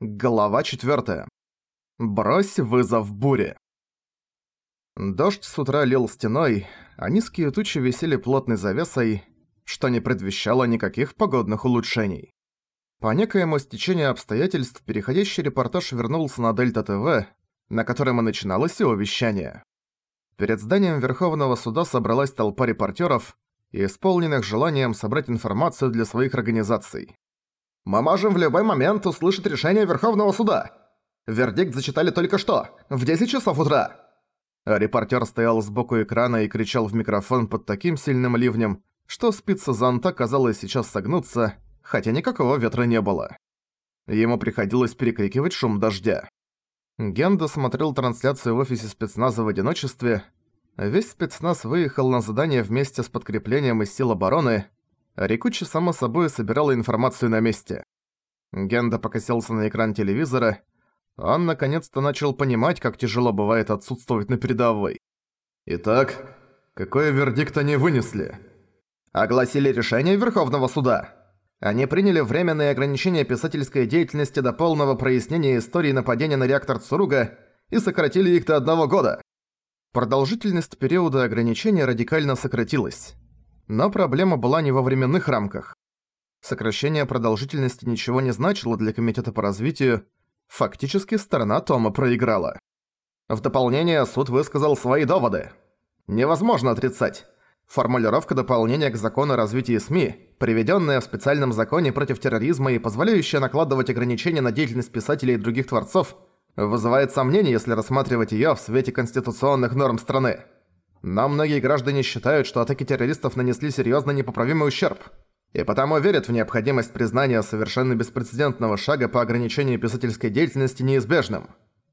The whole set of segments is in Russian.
Глава 4. Брось вызов буре. Дождь с утра лил стеной, а низкие тучи висели плотной завесой, что не предвещало никаких погодных улучшений. По некоему стечению обстоятельств переходящий репортаж вернулся на Дельта ТВ, на котором и начиналось его вещание. Перед зданием Верховного суда собралась толпа репортеров, исполненных желанием собрать информацию для своих организаций. Мы можем в любой момент услышать решение Верховного суда. Вердикт зачитали только что, в 10 часов утра». Репортер стоял сбоку экрана и кричал в микрофон под таким сильным ливнем, что спица зонта казалось сейчас согнуться, хотя никакого ветра не было. Ему приходилось перекрикивать шум дождя. Генда смотрел трансляцию в офисе спецназа в одиночестве. Весь спецназ выехал на задание вместе с подкреплением из сил обороны, Рикучи само собой собирала информацию на месте. Генда покосился на экран телевизора. Он наконец-то начал понимать, как тяжело бывает отсутствовать на передовой. «Итак, какой вердикт они вынесли?» «Огласили решение Верховного суда. Они приняли временные ограничения писательской деятельности до полного прояснения истории нападения на реактор Цуруга и сократили их до одного года». Продолжительность периода ограничения радикально сократилась. Но проблема была не во временных рамках. Сокращение продолжительности ничего не значило для Комитета по развитию, фактически сторона Тома проиграла. В дополнение суд высказал свои доводы. Невозможно отрицать. Формулировка дополнения к закону о развитии СМИ, приведенная в специальном законе против терроризма и позволяющая накладывать ограничения на деятельность писателей и других творцов, вызывает сомнения, если рассматривать её в свете конституционных норм страны. Но многие граждане считают, что атаки террористов нанесли серьёзно непоправимый ущерб, и потому верят в необходимость признания совершенно беспрецедентного шага по ограничению писательской деятельности неизбежным.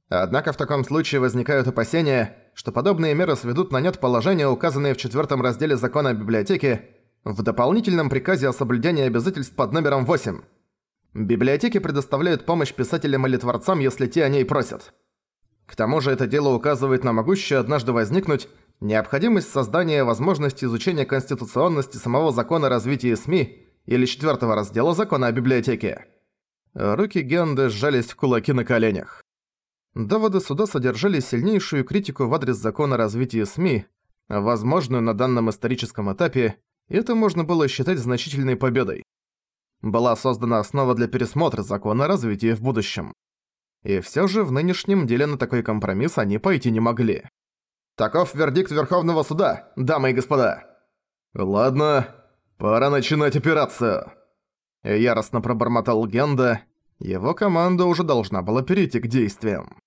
Однако в таком случае возникают опасения, что подобные меры сведут на нет положения, указанные в четвертом разделе закона о библиотеке, в дополнительном приказе о соблюдении обязательств под номером 8. Библиотеки предоставляют помощь писателям или творцам, если те о ней просят. К тому же это дело указывает на могущее однажды возникнуть необходимость создания возможности изучения конституционности самого закона о развитии СМИ или четвертого раздела закона о библиотеке. Руки Генды сжались в кулаки на коленях. Доводы суда содержали сильнейшую критику в адрес закона о развитии СМИ, возможную на данном историческом этапе, и это можно было считать значительной победой. Была создана основа для пересмотра закона о развитии в будущем. И всё же в нынешнем деле на такой компромисс они пойти не могли. Таков вердикт Верховного Суда, дамы и господа. Ладно, пора начинать операцию. Яростно пробормотал Генда. Его команда уже должна была перейти к действиям.